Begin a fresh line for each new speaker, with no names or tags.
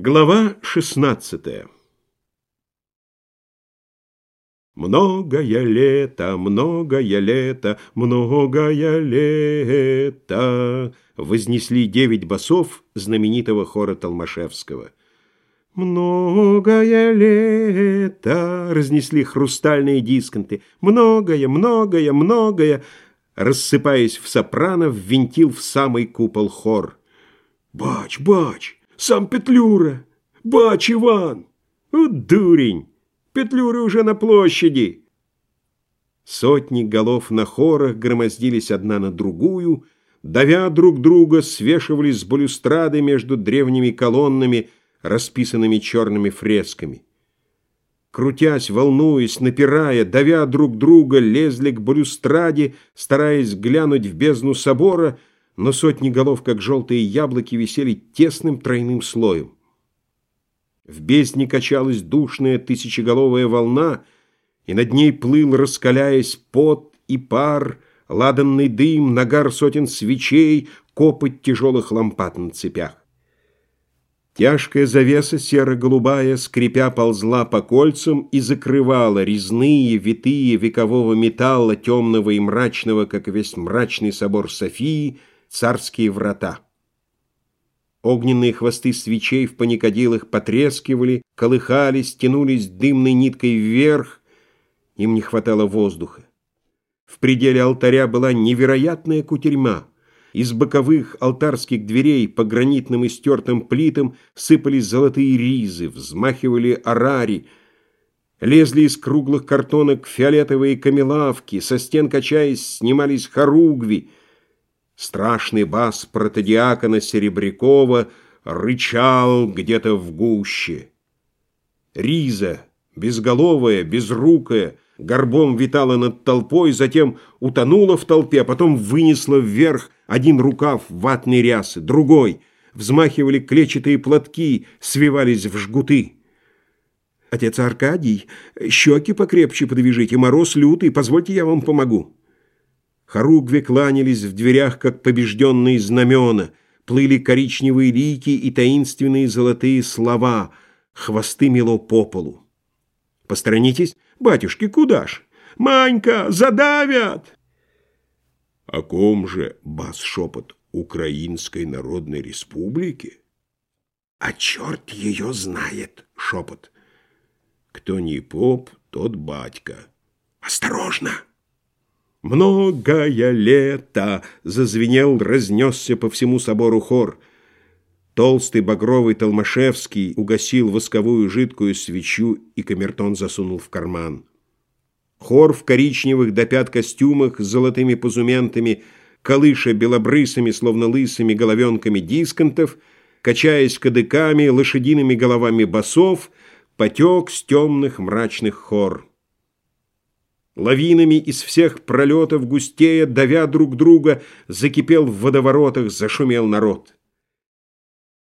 Глава 16 Многое лето, многое лето, многое лето Вознесли девять басов знаменитого хора Толмашевского. Многое лето разнесли хрустальные дисконты. Многое, многое, многое Рассыпаясь в сопрано, ввинтил в самый купол хор. Бач, бач! Сам Петлюра! Бач, Иван! У, дурень! Петлюра уже на площади!» Сотни голов на хорах громоздились одна на другую, давя друг друга, свешивались с балюстрады между древними колоннами, расписанными черными фресками. Крутясь, волнуясь, напирая, давя друг друга, лезли к балюстраде, стараясь глянуть в бездну собора — но сотни голов, как желтые яблоки, висели тесным тройным слоем. В бездне качалась душная тысячеголовая волна, и над ней плыл, раскаляясь, пот и пар, ладанный дым, нагар сотен свечей, копоть тяжелых лампад на цепях. Тяжкая завеса серо-голубая, скрипя, ползла по кольцам и закрывала резные, витые векового металла, темного и мрачного, как весь мрачный собор Софии, царские врата. Огненные хвосты свечей в паникодилах потрескивали, колыхались, тянулись дымной ниткой вверх. Им не хватало воздуха. В пределе алтаря была невероятная кутерьма. Из боковых алтарских дверей по гранитным и стертым плитам сыпались золотые ризы, взмахивали арари, лезли из круглых картонок фиолетовые камелавки, со стен качаясь снимались хоругви — Страшный бас протодиакона Серебрякова рычал где-то в гуще. Риза, безголовая, безрукая, горбом витала над толпой, затем утонула в толпе, а потом вынесла вверх один рукав ватной рясы, другой. Взмахивали клетчатые платки, свивались в жгуты. «Отец Аркадий, щеки покрепче подвяжите, мороз лютый, позвольте я вам помогу». Хоругви кланялись в дверях, как побежденные знамена, плыли коричневые лики и таинственные золотые слова, хвосты мело по полу. «Посторонитесь, батюшки, куда ж? Манька, задавят!»
«О ком же бас-шепот Украинской Народной Республики?»
«А черт ее знает!» — шепот.
«Кто не поп, тот батька».
«Осторожно!»
«Многое лето!» — зазвенел, разнесся по всему собору хор. Толстый багровый Толмашевский угасил восковую жидкую свечу, и камертон засунул в карман. Хор в коричневых до пят костюмах с золотыми позументами, колыша белобрысыми, словно лысыми головенками дисконтов, качаясь кадыками, лошадиными головами басов, потек с темных мрачных хор. Лавинами из всех пролетов густея, давя друг друга, закипел в водоворотах, зашумел народ.